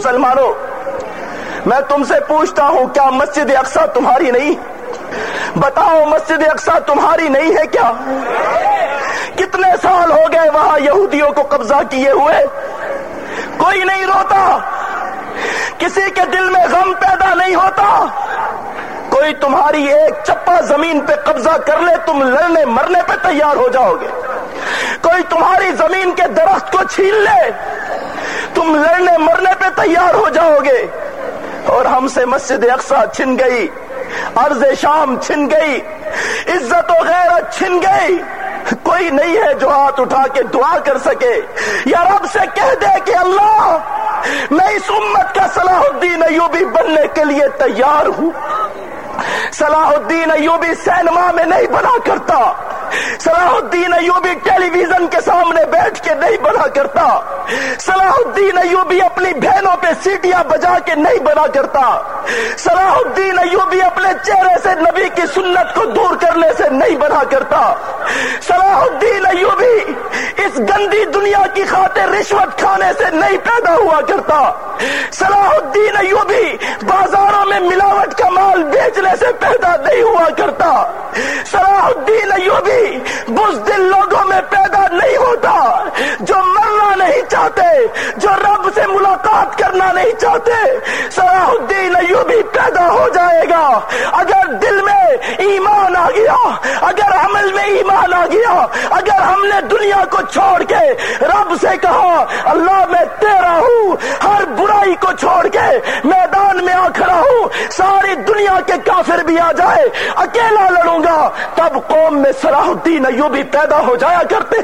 مسلمانوں، میں تم سے پوچھتا ہوں، کیا مسجد اقسا تمہاری نہیں؟ بتاؤ، مسجد اقسا تمہاری نہیں ہے کیا؟ کتنے سال ہو گئے وہاں یہودیوں کو قبضہ کیے ہوئے؟ کوئی نہیں روتا۔ کسی کے دل میں غم پیدا نہیں ہوتا۔ کوئی تمہاری ایک چپا زمین پہ قبضہ کر لے، تم لڑنے مرنے پہ تیار ہو جاؤ گے۔ کوئی تمہاری زمین کے درخت کو چھین لے۔ تم لڑنے مرنے پہ تیار ہو جاؤ گے۔ اور ہم سے مسجد اقسا چھن گئی۔ عرض شام چھن گئی۔ عزت و غیرت چھن گئی۔ کوئی نہیں ہے جو ہاتھ اٹھا کے دعا کر سکے۔ یا رب سے کہہ دے کہ اللہ، میں اس امت کا صلاح الدین ایوبی بننے کے لیے تیار ہوں۔ صلاح الدین ایوبی سینما میں نہیں بنا کرتا۔ صلاح الدین ایوبی ٹیلی ویژن کے سامنے بیٹھ کے نہیں بنا کرتا۔ صلاح الدین ایوبی اپنی بہنوں پہ سیٹیاں بجا کے نہیں بنا کرتا۔ صلاح الدین ایوبی اپنے چہرے سے نبی کی سنت کو دور کرنے سے نہیں بنا کرتا۔ صلاح الدین ایوبی اس گندی دنیا کی خاطر رشوت کھانے سے نہیں پیدا ہوا کرتا۔ صلاح الدین ایوبی بازاروں میں ملاوٹ کا مال بیچنے سے پیدا نہیں ہوا کرتا۔ صلاح الدین ایوبی چاہتے، جو رب سے ملاقات کرنا نہیں چاہتے صلاح الدین ایوبی پیدا ہو جائے گا۔ اگر دل میں ایمان آ گیا، اگر عمل میں ایمان آ گیا، اگر ہم نے دنیا کو چھوڑ کے رب سے کہا، اللہ میں تیرا ہوں، ہر برائی کو چھوڑ کے میدان میں آ کھڑا ہوں، ساری دنیا کے کافر بھی آ جائے، اکیلا لڑوں گا، تب قوم میں صلاح الدین ایوبی پیدا ہو جایا کرتے۔